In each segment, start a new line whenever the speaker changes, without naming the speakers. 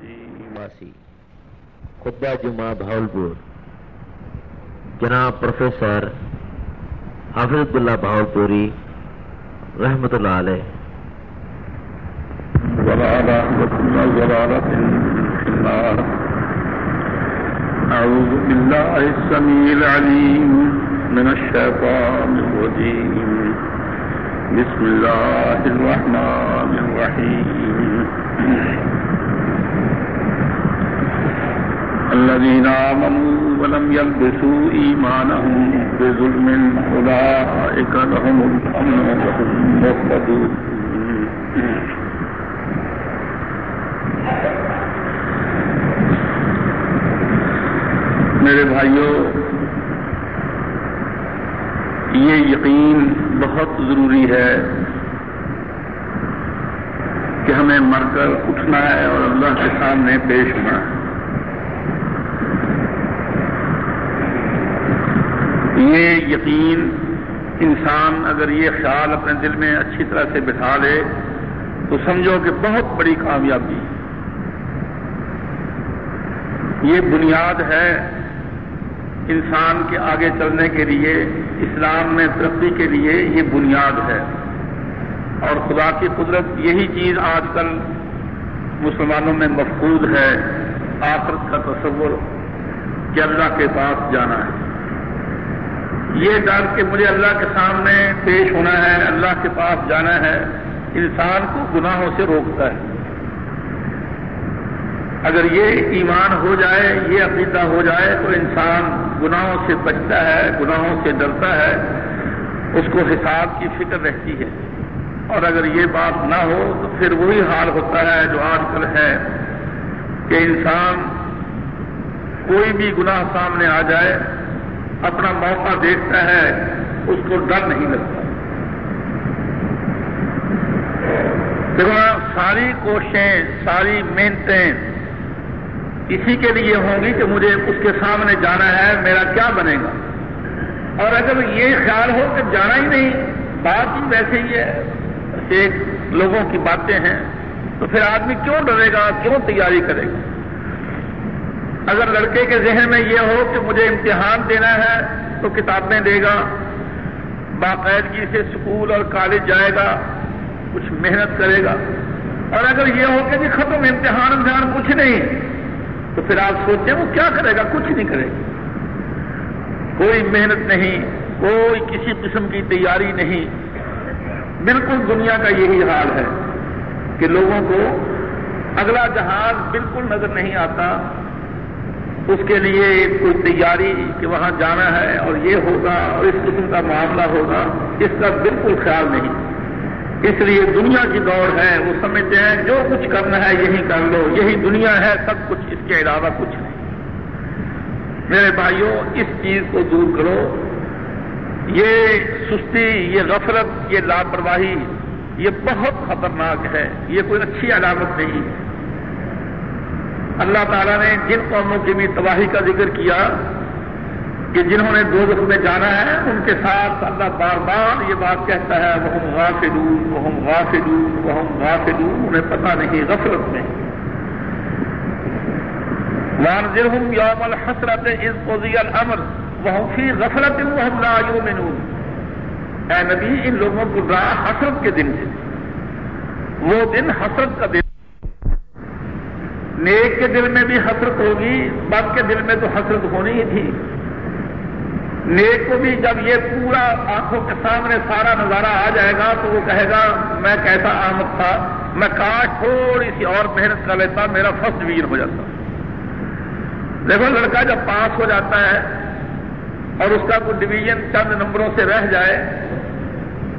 جی، واسی خطبہ جمعہ بھاولپور جناب پروفیسر حافظ عبداللہ بھاولپوری رحمت اللہ علیہ۔
أعوذ بالله السميع العليم من الشيطان الرجيم بسم الله الرحمن الرحيم الذين آمنوا ولم يلبسوا إيمانهم بظلم أولئك لهم الأمن وهم مهتدون. میرے بھائیوں یہ یقین بہت ضروری ہے کہ ہمیں مر کر اٹھنا ہے اور اللہ کے سامنے پیش ہونا ہے۔ یہ یقین انسان اگر یہ خیال اپنے دل میں اچھی طرح سے بٹھا لے، تو سمجھو کہ بہت بڑی کامیابی یہ بنیاد ہے انسان کے آگے چلنے کے لیے، اسلام میں ترقی کے لیے یہ بنیاد ہے۔ اور خدا کی قدرت یہی چیز آج کل مسلمانوں میں مفقود ہے، آخرت کا تصور کہ اللہ کے پاس جانا ہے۔ یہ ڈر کہ مجھے اللہ کے سامنے پیش ہونا ہے، اللہ کے پاس جانا ہے، انسان کو گناہوں سے روکتا ہے۔ اگر یہ ایمان ہو جائے، یہ عقیدہ ہو جائے تو انسان گناہوں سے بچتا ہے، گناہوں سے ڈرتا ہے، اس کو حساب کی فکر رہتی ہے۔ اور اگر یہ بات نہ ہو تو پھر وہی حال ہوتا ہے جو آج کل ہے کہ انسان کوئی بھی گناہ سامنے آ جائے اپنا موقع دیکھتا ہے، اس کو ڈر نہیں لگتا۔ دیکھو، ساری کوششیں، ساری محنتیں اسی کے لیے ہوں گی کہ مجھے اس کے سامنے جانا ہے، میرا کیا بنے گا؟ اور اگر یہ خیال ہو کہ جانا ہی نہیں، بات ہی ویسے ہی ہے۔ ایک، لوگوں کی باتیں ہیں، تو پھر آدمی کیوں ڈرے گا؟ کیوں تیاری کرے گا؟ اگر لڑکے کے ذہن میں یہ ہو کہ مجھے امتحان دینا ہے تو کتابیں دے گا۔ باقاعدگی سے اسکول اور کالج جائے گا، کچھ محنت کرے گا۔ اور اگر یہ ہو کہ جی ختم امتحان امتحان کچھ نہیں، تو پھر آپ سوچیں وہ کیا کرے گا؟ کچھ نہیں کرے گا۔ کوئی محنت نہیں، کوئی کسی قسم کی تیاری نہیں۔ بالکل دنیا کا یہی حال ہے کہ لوگوں کو اگلا جہاز بالکل نظر نہیں آتا۔ اس کے لیے کوئی تیاری کہ وہاں جانا ہے اور یہ ہوگا اور اس قسم کا معاملہ ہوگا، اس کا بالکل خیال نہیں۔ اس لیے دنیا کی دوڑ ہے، وہ سمجھتے ہیں جو کچھ کرنا ہے یہی کر لو، یہی دنیا ہے، سب کچھ اس کے علاوہ کچھ نہیں۔ میرے بھائیوں، اس چیز کو دور کرو۔ یہ سستی، یہ غفلت، یہ لاپرواہی، یہ بہت خطرناک ہے، یہ کوئی اچھی علامت نہیں۔ ہے اللہ تعالیٰ نے جن قوموں کی بھی تباہی کا ذکر کیا، کہ جنہوں نے دو میں جانا ہے، ان کے ساتھ اللہ بار بار یہ بات کہتا ہے وہ ہم غافلون وہ ہم غافلون وہ ہم غافلون، انہیں پتہ نہیں غفلت میں۔ وان ذرہم یوم الحسرت از قضی الامر وہ ہم فی غفلت وہ ہم لا یومنون اے نبی، ان لوگوں کو ڈرا حسرت کے دن سے وہ دن حسرت کا دن نیک کے دل میں بھی حسرت ہوگی، بد کے دل میں تو حسرت ہونی ہی تھی۔ نیک کو بھی جب یہ پورا آنکھوں کے سامنے سارا نظارہ آ جائے گا تو وہ کہے گا، میں کیسا آمد تھا، میں کاش تھوڑی سی اور محنت کر لیتا، میرا فرسٹ ڈویژن ہو جاتا۔ دیکھو، لڑکا جب پاس ہو جاتا ہے اور اس کا کوئی ڈویژن چند نمبروں سے رہ جائے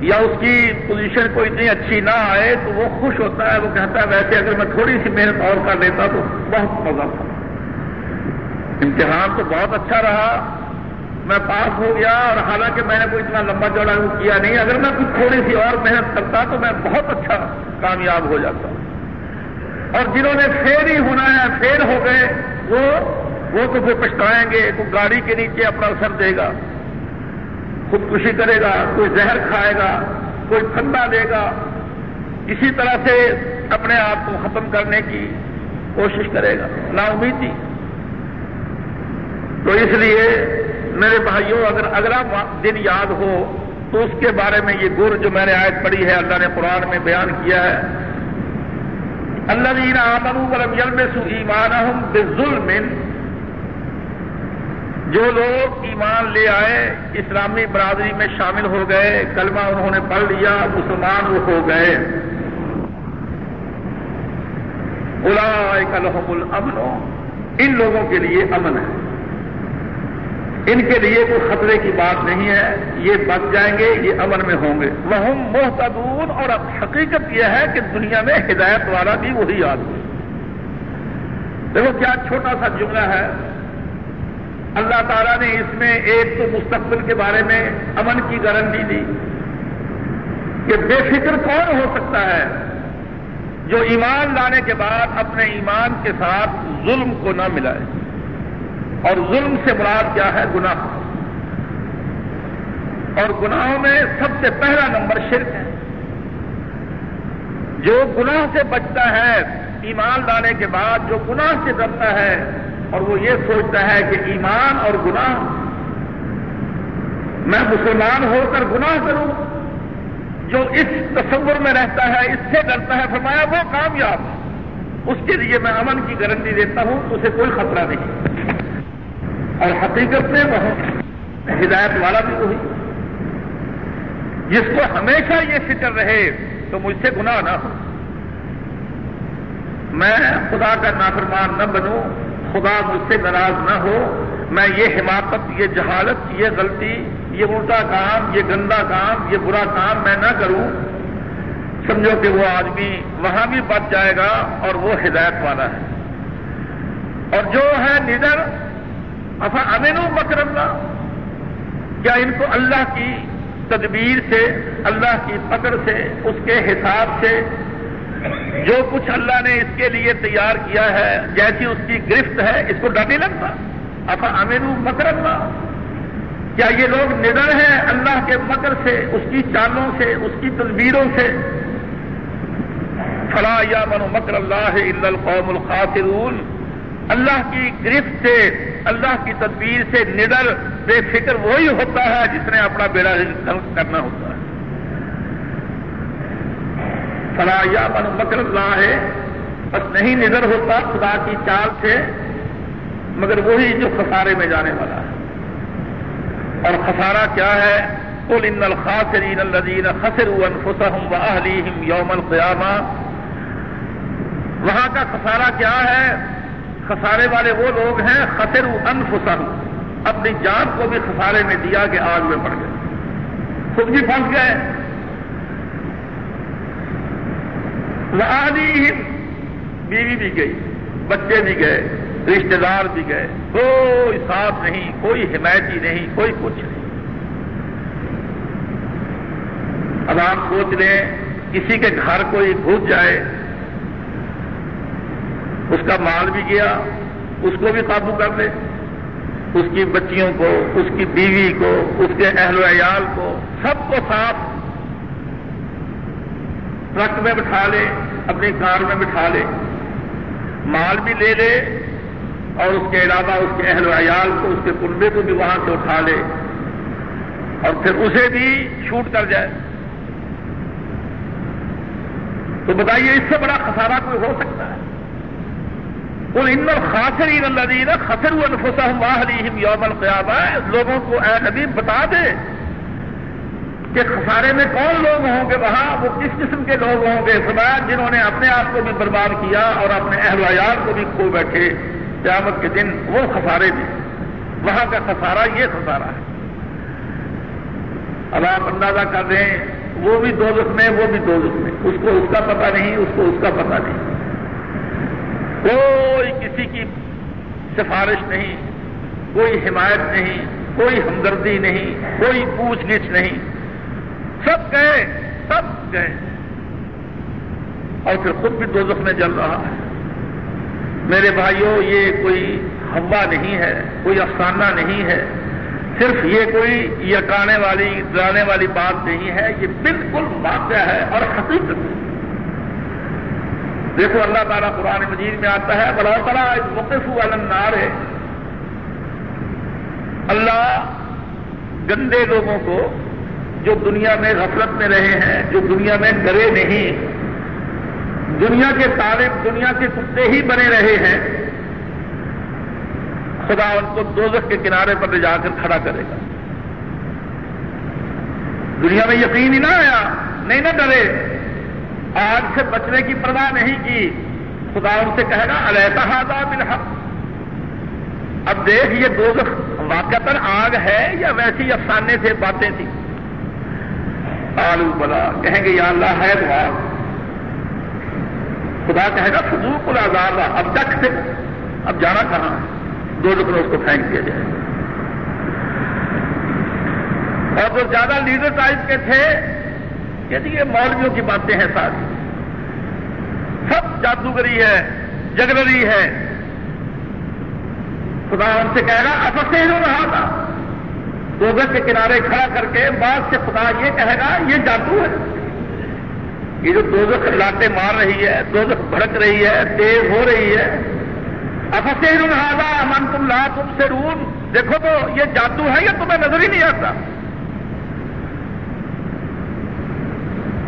یا اس کی پوزیشن کو اتنی اچھی نہ آئے تو وہ خوش ہوتا ہے، وہ کہتا ہے، ویسے اگر میں تھوڑی سی محنت اور کر لیتا تو بہت مزہ تھا۔ امتحان تو بہت اچھا رہا۔ میں پاس ہو گیا اور حالانکہ میں نے کوئی اتنا لمبا چوڑا کیا نہیں۔ اگر میں کچھ تھوڑی سی اور محنت کرتا تو میں بہت اچھا کامیاب ہو جاتا۔ اور جنہوں نے فیل ہی ہونا ہے، فیل ہو گئے، وہ وہ تو پھر پچھتائیں گے کوئی گاڑی کے نیچے اپنا اثر دے گا۔ خودکشی کرے گا، کوئی زہر کھائے گا، کوئی ٹھنڈا دے گا۔ اسی طرح سے اپنے آپ کو ختم کرنے کی کوشش کرے گا۔ نا امیدی تو اس لیے میرے بھائیوں، اگر اگلا دن یاد ہو، تو اس کے بارے میں یہ گر جو میں نے آیت پڑھی ہے، اللہ نے قرآن میں بیان کیا ہے۔ اللہ دین آمن کرم یلم سو ایمان ظلم جو لوگ ایمان لے آئے، اسلامی برادری میں شامل ہو گئے، کلمہ انہوں نے پڑھ لیا، مسلمان وہ ہو گئے۔ الحم الامن، ان لوگوں کے لیے امن ہے۔ ان کے لیے کوئی خطرے کی بات نہیں ہے، یہ بچ جائیں گے، یہ امن میں ہوں گے۔ وہ محتدون اور اب حقیقت یہ ہے کہ دنیا میں ہدایت والا بھی وہی آدمی دیکھو کیا چھوٹا سا جملہ ہے۔ اللہ تعالیٰ نے اس میں ایک تو مستقبل کے بارے میں امن کی گارنٹی دی کہ بے فکر کون ہو سکتا ہے جو ایمان لانے کے بعد اپنے ایمان کے ساتھ ظلم کو نہ ملائے اور ظلم سے مراد کیا ہے؟ گناہ۔ اور گناہوں میں سب سے پہلا نمبر شرک ہے۔ جو گناہ سے بچتا ہے، ایمان لانے کے بعد جو گناہ سے ڈرتا ہے اور وہ یہ سوچتا ہے کہ ایمان اور گناہ، میں مسلمان ہو کر گناہ کروں، جو اس تصور میں رہتا ہے، اس سے ڈرتا ہے، فرمایا وہ کامیاب، اس کے لیے میں امن کی گارنٹی دیتا ہوں، اسے کوئی خطرہ نہیں۔ اور حقیقت میں وہ ہدایت والا بھی وہی۔ جس کو ہمیشہ یہ فکر رہے تو مجھ سے گناہ نہ ہو۔ میں خدا کا نافرمان نہ بنوں۔ خدا مجھ سے ناراض نہ ہو، میں یہ حماقت، یہ جہالت، یہ غلطی، یہ الٹا کام، یہ گندا کام، یہ برا کام میں نہ کروں۔ سمجھو کہ وہ آدمی وہاں بھی بچ جائے گا اور وہ ہدایت والا ہے۔ اور جو ہے ندر افا امین بکر کیا ان کو اللہ کی تدبیر سے، اللہ کی پکڑ سے، اس کے حساب سے جو کچھ اللہ نے اس کے لیے تیار کیا ہے، جیسی اس کی گرفت ہے، اس کو ڈر نہیں لگتا افا امین مکر اللہ کیا یہ لوگ ندر ہیں اللہ کے مکر سے، اس کی چالوں سے، اس کی تدبیروں سے؟ فلا یا من مکر اللہ القوم الخاصرون اللہ کی گرفت سے، اللہ کی تدبیر سے نڈر بے فکر وہی ہوتا ہے جس نے اپنا بیڑا کرنا ہوتا ہے۔ فلا من مکر اللہ ہے۔ بس نہیں نظر ہوتا خدا کی چال سے، مگر وہی جو خسارے میں جانے والا ہے۔ اور خسارہ کیا ہے؟ کل ان الخاصرین الدین خسر انفسہم و یوم القیامہ۔ وہاں کا خسارہ کیا ہے؟ خسارے والے وہ لوگ ہیں خسر انفسہم اپنی جان کو بھی خسارے میں دیا کہ آگ میں پڑ گئے۔ خود بھی پھنس گئے وہی بیوی بھی گئی، بچے بھی گئے رشتے دار بھی گئے، کوئی ساتھ نہیں، کوئی حمایتی نہیں، کوئی کچھ نہیں۔ اب آپ سوچ لیں، کسی کے گھر کوئی گھس جائے، اس کا مال بھی گیا، اس کو بھی قابو کر لے، اس کی بچیوں کو، اس کی بیوی کو، اس کے اہل و عیال کو، سب کو ساتھ ٹرک میں بٹھا لے اپنی کار میں بٹھا لے مال بھی لے لے اور اس کے علاوہ اس کے اہل و عیال کو اس کے کنبے کو بھی وہاں سے اٹھا لے اور پھر اسے بھی چھوٹ کر جائے تو بتائیے اس سے بڑا خسارہ کوئی ہو سکتا ہے ان ان خاصر اللہ خسر الفسم واہم یوم القیامہ لوگوں کو اے نبی بتا دے کہ خسارے میں کون لوگ ہوں گے وہاں؟ وہ کس قسم کے لوگ ہوں گے؟ فرمایا جنہوں نے اپنے آپ کو بھی برباد کیا اور اپنے اہل ویار کو بھی کھو بیٹھے قیامت کے دن، وہ خسارے بھی وہاں کا خسارہ یہ خسارہ ہے۔ اب آپ اندازہ کر رہے ہیں، وہ بھی دو میں، وہ بھی دو میں۔ اس کو اس کا پتہ نہیں، اس کو اس کا پتہ نہیں۔ کوئی کسی کی سفارش نہیں، کوئی حمایت نہیں، کوئی ہمدردی نہیں، کوئی پوچھ گچھ نہیں۔ سب گئے سب گئے۔ اور پھر خود بھی دو میں جل رہا ہے۔ میرے بھائیوں یہ کوئی ہوا نہیں ہے، کوئی افسانہ نہیں ہے۔ صرف یہ کوئی یقانے والی، ڈرانے والی بات نہیں ہے۔ یہ بالکل واقع ہے اور حقیقت دیکھو، اللہ تعالیٰ قرآن مجید میں آتا ہے، بلا تعالیٰ وقف والنار ہے اللہ گندے لوگوں کو جو دنیا میں غفلت میں رہے ہیں، جو دنیا میں ڈرے نہیں۔ دنیا کے طالب دنیا کے کتے ہی بنے رہے ہیں۔ خدا ان کو دوزخ کے کنارے پر لے جا کر کھڑا کرے گا۔ دنیا میں یقین ہی نہ آیا، نہیں نہ ڈرے۔ آگ سے بچنے کی پرواہ نہیں کی۔ خدا ان سے کہے گا علیحدہ ہاضا بالحق اب دیکھ، یہ دوزخ واقع آگ ہے یا ویسی افسانے سے باتیں تھیں؟ آلو بلا۔ کہیں گے، یا اللہ، ہے دعا۔ خدا کہے گا فضول کو آزاد اب تک سے اب جانا کہاں دو لوگ اس کو پھینک دیا جائے۔ اور جو زیادہ لیڈر ٹائپ کے تھے کہ یہ مولویوں کی باتیں ہیں ساری۔ سب جادوگری ہے جگری ہے۔ خدا ان سے کہے گا افسے ہی رہا تھا دوگر کے کنارے کھڑا کر کے بعد سے خدا یہ کہے گا، یہ جادو ہے۔ یہ جو دوزخ لاٹے مار رہی ہے، دوزخ بھڑک رہی ہے، تیز ہو رہی ہے۔ افسے رنہادا امن تم لا تم سے رون دیکھو تو، یہ جادو ہے یا تمہیں نظر ہی نہیں آتا؟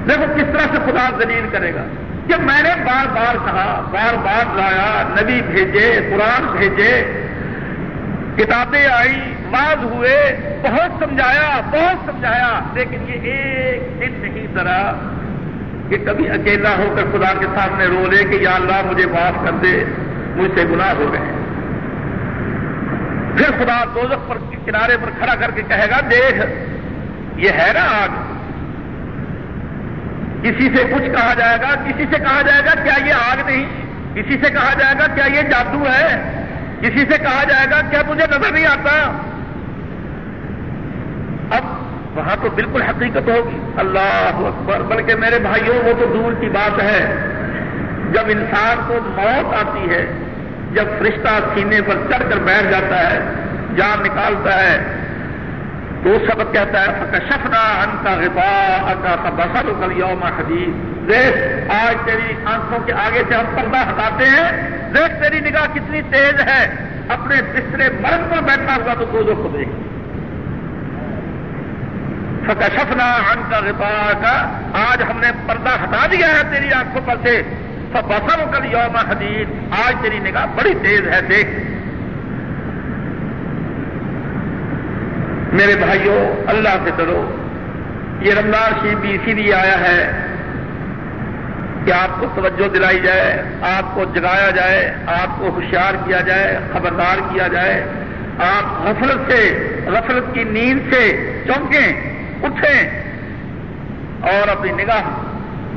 دیکھو کس طرح سے خدا دلیل کرے گا۔ کہ میں نے بار بار کہا، بار بار لایا، نبی بھیجے، قرآن بھیجے، کتابیں آئی باز ہوئے، بہت سمجھایا بہت سمجھایا، لیکن یہ ایک دن نہیں ذرا کہ کبھی اکیلا ہو کر خدا کے سامنے رو لے کہ یا اللہ مجھے معاف کر دے، مجھ سے گناہ ہو گئے پھر خدا دوزخ پر کنارے پر کھڑا کر کے کہے گا، دیکھ، یہ ہے نا آگ۔ کسی سے کچھ کہا جائے گا، کسی سے کہا جائے گا، کیا یہ آگ نہیں؟ کسی سے کہا جائے گا، کیا یہ جادو ہے؟ کسی سے کہا جائے گا، کیا تجھے نظر نہیں آتا؟ وہاں تو بالکل حقیقت ہوگی۔ اللہ اکبر۔ بلکہ میرے بھائیوں، وہ تو دور کی بات ہے۔ جب انسان کو موت آتی ہے، جب فرشتہ سینے پر چڑھ کر بیٹھ جاتا ہے، جان نکالتا ہے، تو سبق کہتا ہے شفنا ان کا غبا کا بسر کل یوم حدیث دیکھ، آج تیری آنکھوں کے آگے سے ہم پردہ ہٹاتے ہیں۔ دیکھ تیری نگاہ کتنی تیز ہے۔ اپنے بسترے مرد پر بیٹھا ہوا تو دو کو دیکھ۔ فکشفنا ان کا کا آج ہم نے پردہ ہٹا دیا ہے تیری آنکھوں پر سے۔ بسر کل یوم حدیث آج تیری نگاہ بڑی تیز ہے دیکھ۔ میرے بھائیوں اللہ سے ڈرو۔ یہ رمضان شریف بھی اسی لیے آیا ہے کہ آپ کو توجہ دلائی جائے، آپ کو جگایا جائے، آپ کو ہوشیار کیا جائے، خبردار کیا جائے۔ آپ غفلت سے، غفلت کی نیند سے چونکیں۔ اٹھیں اور اپنی نگاہ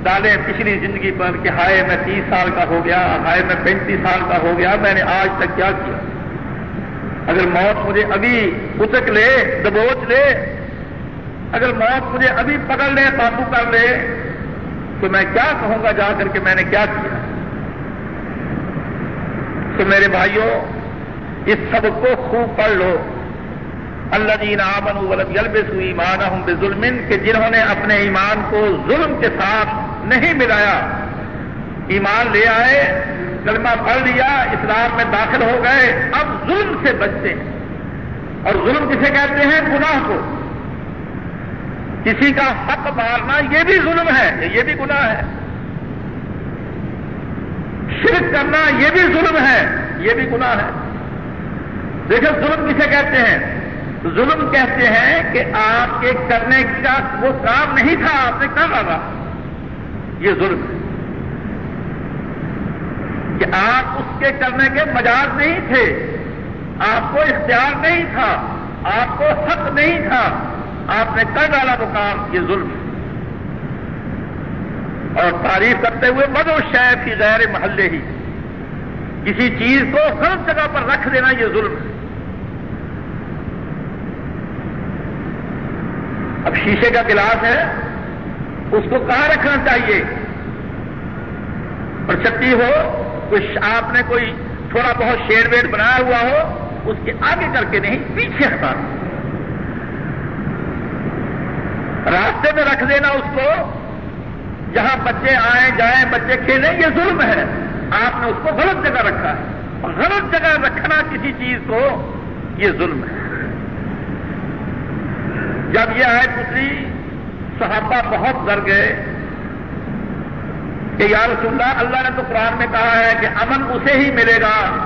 ڈالیں۔ پچھلی زندگی پر کہ ہائے میں تیس سال کا ہو گیا، ہائے میں پینتیس سال کا ہو گیا، میں نے آج تک کیا کیا؟ اگر موت مجھے ابھی اتک لے، دبوچ لے، اگر موت مجھے ابھی پکڑ لے قابو کر لے، تو میں کیا کہوں گا جا کر کے میں نے کیا کیا؟ تو میرے بھائیوں اس سب کو خوب پڑھ لو۔ اللہ جین آمن ولد یلبس ایمان بے ظلم کہ جنہوں نے اپنے ایمان کو ظلم کے ساتھ نہیں ملایا، ایمان لے آئے، کلمہ پڑھ لیا، اسلام میں داخل ہو گئے، اب ظلم سے بچتے ہیں۔ اور ظلم کسے کہتے ہیں؟ گناہ کو۔ کسی کا حق مارنا یہ بھی ظلم ہے یہ بھی گناہ ہے۔ شرک کرنا یہ بھی ظلم ہے، یہ بھی گناہ ہے۔ دیکھو، ظلم کسے کہتے ہیں؟ ظلم کہتے ہیں کہ آپ کے کرنے کا وہ کام نہیں تھا، آپ نے کہا ڈالا یہ ظلم ہے کہ آپ اس کے کرنے کے مجاز نہیں تھے۔ آپ کو اختیار نہیں تھا، آپ کو حق نہیں تھا۔ آپ نے کر ڈالا وہ کام۔ یہ ظلم ہے۔ اور تعریف کرتے ہوئے مدو شہر کی غیر محلے ہی۔ کسی چیز کو غلط جگہ پر رکھ دینا یہ ظلم ہے۔ اب شیشے کا گلاس ہے، اس کو کہاں رکھنا چاہیے؟ اور چھٹی ہو، کچھ آپ نے کوئی تھوڑا بہت شیر ویٹ بنایا ہوا ہو، اس کے آگے کر کے نہیں، پیچھے ہٹا راستے میں رکھ دینا اس کو، جہاں بچے آئیں، جائیں، بچے کھیلیں، یہ ظلم ہے۔ آپ نے اس کو غلط جگہ رکھا۔ ہے اور غلط جگہ رکھنا کسی چیز کو، یہ ظلم ہے۔ جب یہ آئے پتری، صحابہ بہت ڈر گئے کہ یا رسول اللہ اللہ نے تو قرآن میں کہا ہے کہ امن اسے ہی ملے گا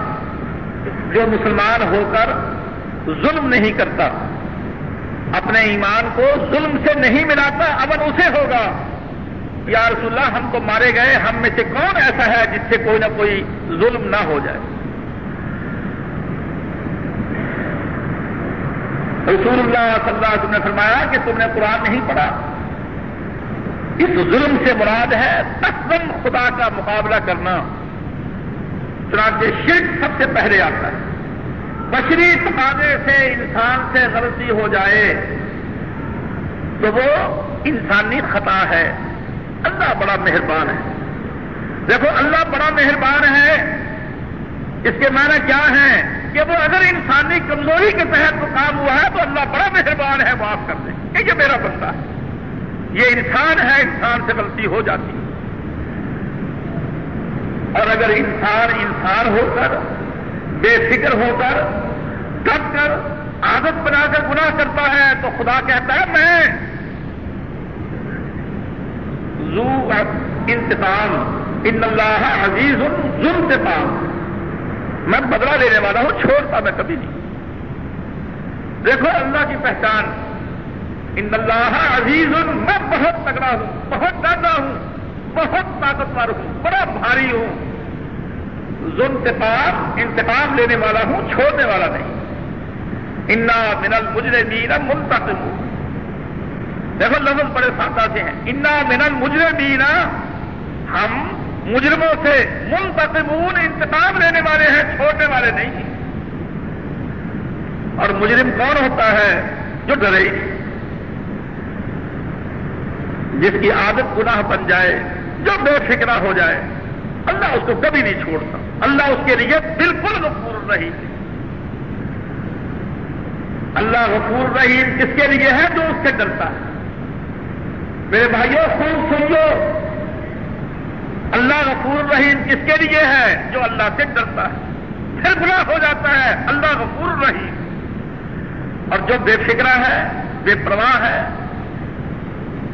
جو مسلمان ہو کر ظلم نہیں کرتا، اپنے ایمان کو ظلم سے نہیں ملاتا، امن اسے ہوگا۔ یا رسول اللہ، ہم تو مارے گئے، ہم میں سے کون ایسا ہے جس سے کوئی نہ کوئی ظلم نہ ہو جائے؟ رسول اللہ صلی اللہ علیہ وسلم نے فرمایا کہ تم نے قرآن نہیں پڑھا۔ اس ظلم سے مراد ہے تقدم خدا کا مقابلہ کرنا۔ چنانچہ شرک سب سے پہلے آتا ہے۔ بشری تقاضے سے انسان سے غلطی ہو جائے تو وہ انسانی خطا ہے۔ اللہ بڑا مہربان ہے۔ دیکھو، اللہ بڑا مہربان ہے۔ اس کے معنی کیا ہے کہ وہ اگر انسانی کمزوری کے تحت وہ کام ہوا ہے تو اللہ بڑا مہربان ہے، معاف کر دے۔ کہ یہ میرا بندہ ہے، یہ انسان ہے، انسان سے غلطی ہو جاتی اور اگر انسان انسان ہو کر بے فکر ہو کر ڈٹ کر، عادت بنا کر گناہ کرتا ہے تو خدا کہتا ہے، میں زو انتقام، ان اللہ عزیز انتقام۔ میں بدلا لینے والا ہوں، چھوڑتا میں کبھی نہیں۔ دیکھو اللہ کی پہچان۔ ان اللہ عزیز میں بہت تگڑا ہوں، بہت زیادہ ہوں، بہت طاقتور ہوں، بڑا بھاری ہوں۔ انتقام انتقام لینے والا ہوں، چھوڑنے والا نہیں۔ انا من المجرمین منتقم دیکھو لفظ بڑے سادہ سے ہیں۔ انا من المجرمین ہم مجرموں سے منتقمون انتقام لینے والے ہیں، چھوڑنے والے نہیں۔ اور مجرم کون ہوتا ہے؟ جو ڈرے۔ جس کی عادت گناہ بن جائے، جو بے فکرہ ہو جائے، اللہ اس کو کبھی نہیں چھوڑتا۔ اللہ اس کے لیے بالکل غفور رہی اللہ غفور رحیم کس کے لیے ہے؟ جو اس سے ڈرتا ہے۔ میرے بھائیوں خوب سن لو اللہ غفور رحیم کس کے لیے ہے جو اللہ سے ڈرتا ہے؟ پھر گناہ ہو جاتا ہے، اللہ غفور رحیم۔ اور جو بے فکرہ ہے، بے پرواہ ہے،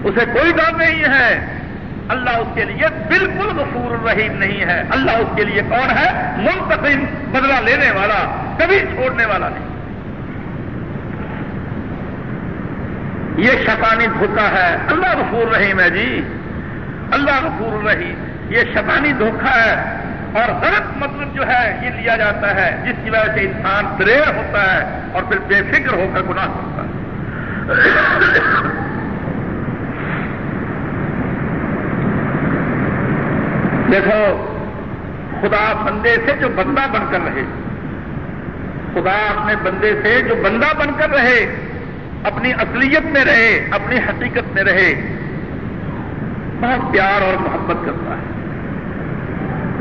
اسے کوئی ڈر نہیں ہے۔ اللہ اس کے لیے بالکل غفور الرحیم نہیں ہے۔ اللہ اس کے لیے کون ہے؟ منتقم، بدلہ لینے والا، کبھی چھوڑنے والا نہیں۔ یہ شفانی دھوکہ ہے۔ اللہ غفور رحیم ہے جی۔ اللہ غفور الرحیم یہ شفانی دھوکہ ہے اور غلط مطلب جو ہے یہ لیا جاتا ہے، جس کی وجہ سے انسان دیر ہوتا ہے اور پھر بے فکر ہو کر گناہ ہوتا ہے۔ دیکھو، خدا بندے سے جو بندہ بن کر رہے، خدا اپنے بندے سے جو بندہ بن کر رہے، اپنی اصلیت میں رہے، اپنی حقیقت میں رہے بہت پیار اور محبت کرتا ہے۔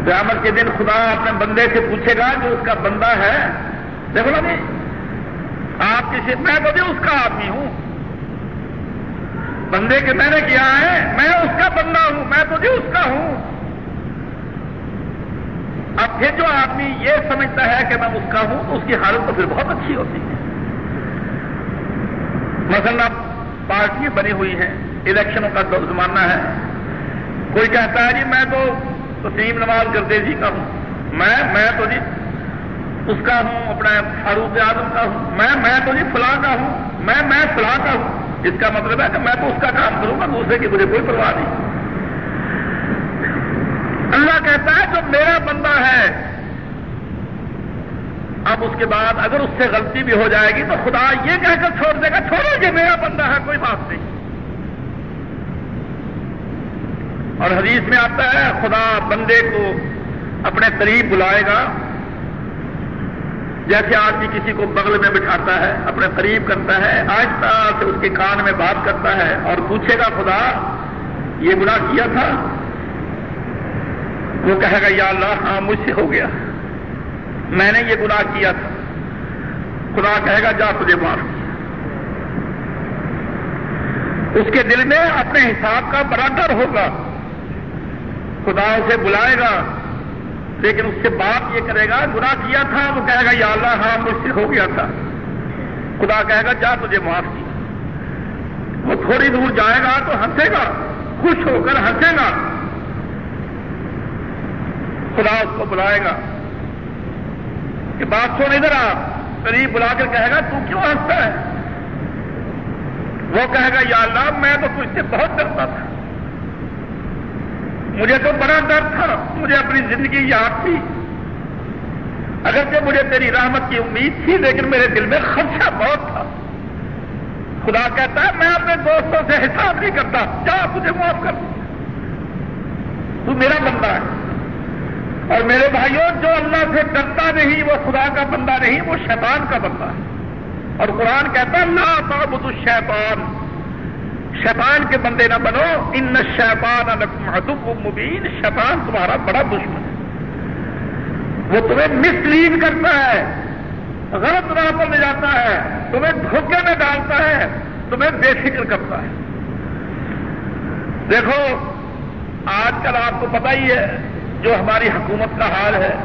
قیامت کے دن خدا اپنے بندے سے پوچھے گا جو اس کا بندہ ہے۔ دیکھو نا جی آپ کسی میں تو جی اس کا آدمی ہوں۔ بندے کے میں نے کیا ہے، میں اس کا بندہ ہوں، میں تو جی اس کا ہوں۔ اب پھر جو آدمی یہ سمجھتا ہے کہ میں اس کا ہوں تو اس کی حالت تو پھر بہت اچھی ہوتی ہے۔ مثلا پارٹی بنی ہوئی ہیں۔ الیکشنوں کا زمانہ ہے۔ کوئی کہتا ہے جی میں تو تسلیم نواز گردے جی کا ہوں۔ میں میں تو جی اس کا ہوں، اپنا فاروق اعظم کا ہوں۔ میں میں تو جی فلاں کا ہوں۔ میں میں فلاں کا ہوں۔ اس کا مطلب ہے کہ میں تو اس کا کام کروں گا، دوسرے کی مجھے کوئی پرواہ نہیں۔ اللہ کہتا ہے جو میرا بندہ ہے، اب اس کے بعد اگر اس سے غلطی بھی ہو جائے گی تو خدا یہ کہہ کر چھوڑ دے گا، چھوڑو یہ میرا بندہ ہے، کوئی بات نہیں۔ اور حدیث میں آتا ہے، خدا بندے کو اپنے قریب بلائے گا۔ جیسے آدمی کسی کو بغل میں بٹھاتا ہے، اپنے قریب کرتا ہے، آہستہ سے اس کے کان میں بات کرتا ہے اور پوچھے گا، خدا، یہ گناہ کیا تھا؟ وہ کہے گا، یا اللہ ہاں مجھ سے ہو گیا۔ میں نے یہ گناہ کیا تھا۔ خدا کہے گا، جا، تجھے معاف کیا۔ اس کے دل میں اپنے حساب کا بڑا ڈر ہوگا۔ خدا اسے بلائے گا، لیکن اس سے بات یہ کرے گا، گناہ کیا تھا؟ وہ کہے گا، یا اللہ ہاں مجھ سے ہو گیا تھا۔ خدا کہے گا، جا تجھے معاف کیا وہ تھوڑی دور جائے گا تو ہنسے گا، خوش ہو کر ہنسے گا۔ خدا اس کو بلائے گا۔ کہ بات سن ادھر آ قریب بلا کر کہے گا، تو کیوں ہنستا ہے؟ وہ کہے گا، یا اللہ، میں تو تجھ سے بہت ڈرتا تھا۔ مجھے تو بڑا ڈر تھا، مجھے اپنی زندگی یاد تھی۔ اگرچہ مجھے تیری رحمت کی امید تھی، لیکن میرے دل میں خدشہ بہت تھا۔ خدا کہتا ہے، میں اپنے دوستوں سے حساب نہیں کرتا کیا تجھے معاف کر۔ تو میرا بندہ ہے۔ اور میرے بھائیوں، جو اللہ سے ڈرتا نہیں، وہ خدا کا بندہ نہیں، وہ شیطان کا بندہ ہے۔ اور قرآن کہتا ہے، لا تعبد الشیطان۔ شیطان کے بندے نہ بنو ان شیطان ادب مبین شیطان تمہارا بڑا دشمن ہے۔ وہ تمہیں مس لیڈ کرتا ہے، غلط راہ پر لے جاتا ہے، تمہیں دھوکے میں ڈالتا ہے، تمہیں بے فکر کرتا ہے۔ دیکھو، آج کل آپ کو پتا ہی ہے جو ہماری حکومت کا حال ہے،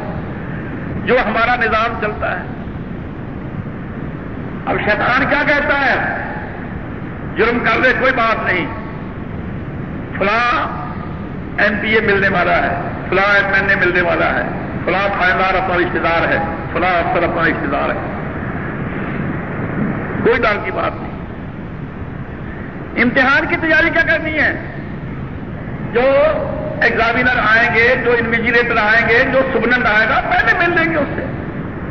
جو ہمارا نظام چلتا ہے۔ اب شیطان کیا کہتا ہے؟ جرم کر لے کوئی بات نہیں۔ فلاں ایم پی اے ملنے والا ہے، فلاں ایم این اے ملنے والا ہے، فلاں فائدار اپنا رشتے دار ہے، فلاں افسر اپنا رشتے دار ہے۔ کوئی ڈال کی بات نہیں۔ امتحان کی تیاری کیا کرنی ہے؟ جو ایگزامینر آئیں گے، جو انویجیلیٹر آئیں گے، جو سبنند آئے گا، پہلے مل لیں گے اس سے۔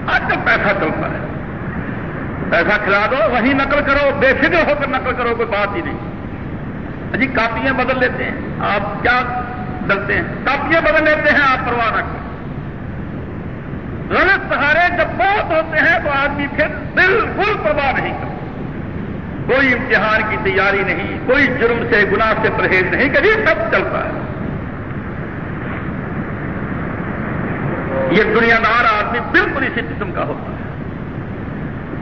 آج تک پیسہ چلتا ہے۔ پیسہ کھلا دو، وہیں نقل کرو، بے فکر ہو کر نقل کرو، کوئی بات ہی نہیں۔ ہاں جی کاپیاں بدل لیتے ہیں۔ آپ کیا ڈلتے ہیں؟ کاپیاں بدل لیتے ہیں، آپ پرواہ نہ کریں۔ غلط سہارے جب بہت ہوتے ہیں، تو آدمی پھر بالکل پرواہ نہیں کرتا۔ کوئی امتحان کی تیاری نہیں، کوئی جرم سے، گناہ سے پرہیز نہیں کبھی جی، سب چلتا ہے۔ یہ دنیا دار آدمی بالکل اسی قسم کا ہوتا ہے۔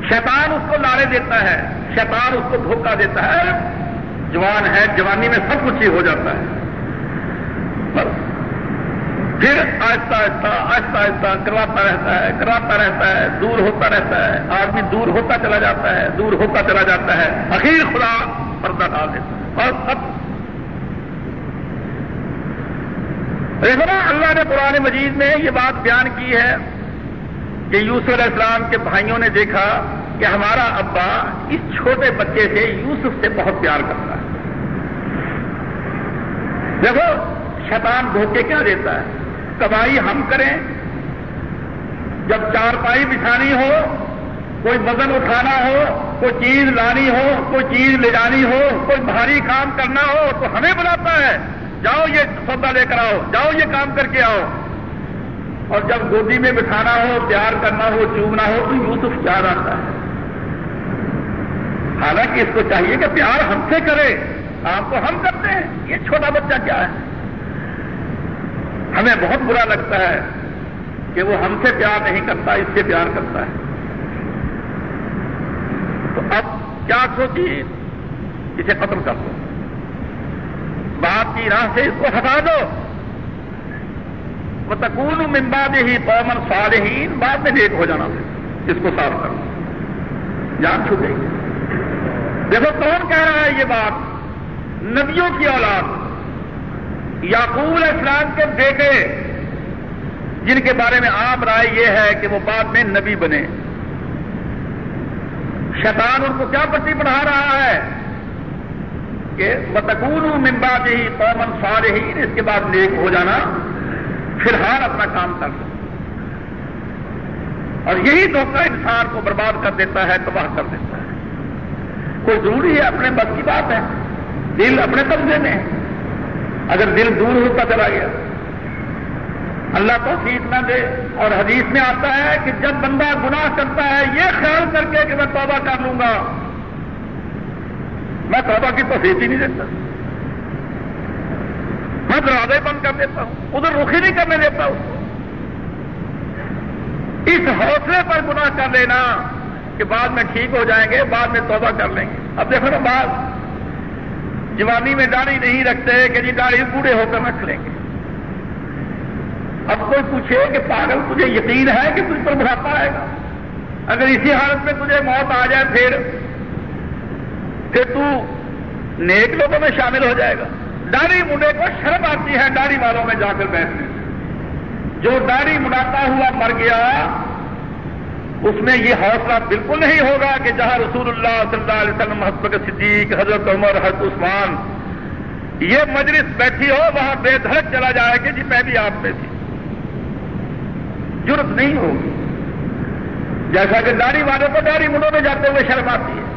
شیطان اس کو لارے دیتا ہے، شیطان اس کو دھوکہ دیتا ہے۔ جوان ہے، جوانی میں سب کچھ ہی ہو جاتا ہے۔ بس۔ پھر آہستہ آہستہ آہستہ آہستہ کرواتا رہتا ہے کرواتا رہتا ہے، دور ہوتا رہتا ہے۔ آدمی دور ہوتا چلا جاتا ہے، دور ہوتا چلا جاتا ہے۔ اخیر خدا پردہ ڈال دیتا ہے۔ اور سب دیکھو اللہ نے پرانے مجید میں یہ بات بیان کی ہے۔ کہ یوسف علیہ السلام کے بھائیوں نے دیکھا کہ ہمارا ابا اس چھوٹے بچے سے یوسف سے بہت پیار کرتا ہے۔ دیکھو، شیطان دھوکے کیا دیتا ہے؟ کمائی ہم کریں۔ جب چار پائی بچھانی ہو، کوئی وزن اٹھانا ہو، کوئی چیز لانی ہو، کوئی چیز لے جانی ہو، کوئی بھاری کام کرنا ہو، تو ہمیں بلاتا ہے۔ جاؤ یہ سودا لے کر آؤ، جاؤ یہ کام کر کے آؤ۔ اور جب گودی میں بٹھانا ہو، پیار کرنا ہو، چومنا ہو، تو یوسف کیا آتا ہے؟ حالانکہ اس کو چاہیے کہ پیار ہم سے کرے کام تو ہم کرتے ہیں۔ یہ چھوٹا بچہ کیا ہے؟ ہمیں بہت برا لگتا ہے کہ وہ ہم سے پیار نہیں کرتا، اس سے پیار کرتا ہے۔ تو اب کیا سوچی؟ اسے قتل کر دو۔ بات کی راہ سے اس کو ہٹا دو۔ وہ تکون ممباد ہی پومن صالحین بعد میں نیک ہو جانا اس کو صاف کر جان چھو گئی دیکھو، کون کہہ رہا ہے یہ بات؟ نبیوں کی اولاد، یعقوب اسلام کے بیٹے، جن کے بارے میں عام رائے یہ ہے کہ وہ بعد میں نبی بنے۔ شیطان ان کو کیا پٹی پڑھا رہا ہے؟ کہ بتکون ممباد ہی پومن سارے ہی اس کے بعد نیک ہو جانا۔ فی الحال اپنا کام کر سکتے اور یہی دھوکہ انسان کو برباد کر دیتا ہے، تباہ کر دیتا ہے۔ کوئی ضروری ہے اپنے بس کی بات ہے؟ دل اپنے قبضے میں ہے۔ اگر دل دور ہوتا چلا گیا۔ اللہ تو سیٹ نہ دے۔ اور حدیث میں آتا ہے کہ جب بندہ گناہ کرتا ہے، یہ خیال کر کے کہ میں توبہ کر لوں گا۔ میں توبہ کی توفیق ہی نہیں دیتا۔ میں دروازے بند کر دیتا ہوں، ادھر رخ ہی نہیں کرنے دیتا ہوں۔ اس حوصلے پر گناہ کر لینا کہ بعد میں ٹھیک ہو جائیں گے، بعد میں توبہ کر لیں گے۔ اب دیکھو نا بعض جوانی میں داڑھی نہیں رکھتے کہ جی داڑھی بوڑھے ہو کر رکھ لیں گے۔ اب کوئی پوچھے کہ پاگل تجھے یقین ہے کہ تجھ پر بڑھاپا آئے گا اگر اسی حالت میں تجھے موت آ جائے پھر پھر تو نیک لوگوں میں شامل ہو جائے گا۔ داڑھی منڈے کو شرم آتی ہے داڑھی والوں میں جا کر بیٹھنے جو داڑھی مناتا ہوا مر گیا، اس میں یہ حوصلہ بالکل نہیں ہوگا کہ جہاں رسول اللہ صلی اللہ علیہ وسلم حسب صدیق، حضرت عمر، حضرت عثمان، یہ مجلس بیٹھی ہو، وہاں بے دھڑک چلا جائے کہ جی میں بھی آپ میں تھی۔ ضرورت نہیں ہوگی۔ جیسا کہ داڑھی والوں کو داڑھی منڈوں میں جاتے ہوئے شرم آتی ہے۔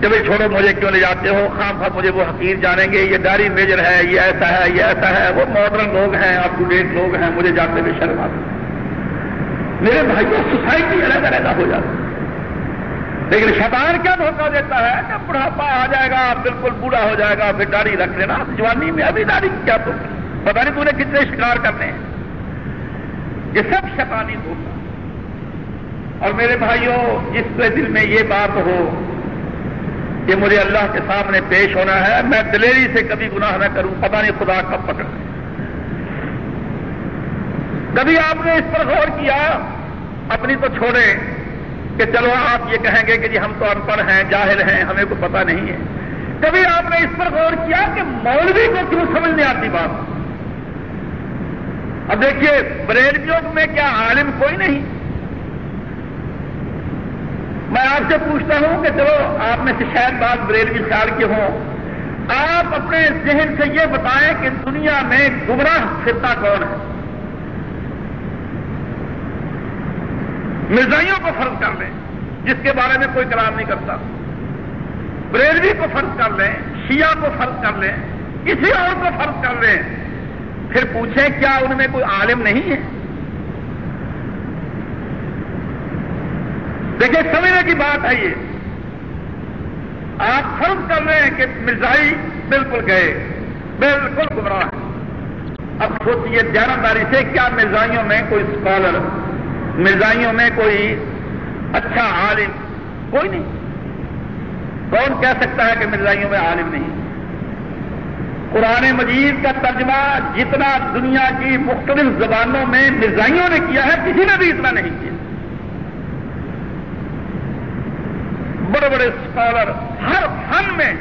جب چھوڑو مجھے کیوں لے جاتے ہو؟ خام خام مجھے وہ حقیر جانیں گے، یہ داڑھی میجر ہے، یہ ایسا ہے، یہ ایسا ہے۔ وہ ماڈرن لوگ ہیں اپ ٹو ڈیٹ لوگ ہیں، مجھے جاتے ہوئے شرم آتی۔ میرے بھائیوں سوسائٹی الگ الگ ہو جاتی۔ لیکن شیطان کیا دھوکہ دیتا ہے؟ جب بڑھاپا آ جائے گا، بالکل بوڑھا ہو جائے گا، پھر داڑھی رکھ لینا۔ جوانی میں ابھی داڑھی کیا تو؟ پتا نہیں تو نے کتنے شکار کرنے ہیں۔ یہ سب شیطانی دھوکہ۔ اور میرے بھائیوں، جس کے دل میں یہ بات ہو کہ مجھے اللہ کے سامنے پیش ہونا ہے، میں دلیری سے کبھی گناہ نہ کروں پتا نہیں خدا کب پکڑ کبھی آپ نے اس پر غور کیا؟ اپنی تو چھوڑے کہ چلو آپ یہ کہیں گے کہ جی ہم تو ان پڑھ ہیں، جاہل ہیں، ہمیں کوئی پتا نہیں ہے۔ کبھی آپ نے اس پر غور کیا کہ مولوی کو کیوں سمجھ نہیں آتی بات؟ اب دیکھیے، بریلویوں میں کیا عالم کوئی نہیں۔ میں آپ سے پوچھتا ہوں کہ چلو، آپ میں سے شاید بات بریلوی خیال کے ہوں۔ آپ اپنے ذہن سے یہ بتائیں کہ دنیا میں گمراہ فرقہ کون ہے۔ مرزائیوں کو فرض کر لیں، جس کے بارے میں کوئی کلام نہیں کرتا۔ بریلوی کو فرض کر لیں، شیعہ کو فرض کر لیں، کسی اور کو فرض کر لیں۔ پھر پوچھیں، کیا ان میں کوئی عالم نہیں ہے؟ دیکھیے سمجھنے کی بات ہے یہ۔ آپ فرض کر رہے ہیں کہ مرزائی بالکل گئے، بالکل گمراہ اب سوچیے دیانتداری سے کیا مرزائیوں میں کوئی اسکالر مرزائیوں میں کوئی اچھا عالم؟ کوئی نہیں۔ کون کہہ سکتا ہے کہ مرزائیوں میں عالم نہیں؟ قرآن مجید کا ترجمہ جتنا دنیا کی مختلف زبانوں میں مرزائیوں نے کیا ہے، کسی نے بھی اتنا نہیں کیا۔ بڑے بڑے اسکالر ہر فن میں،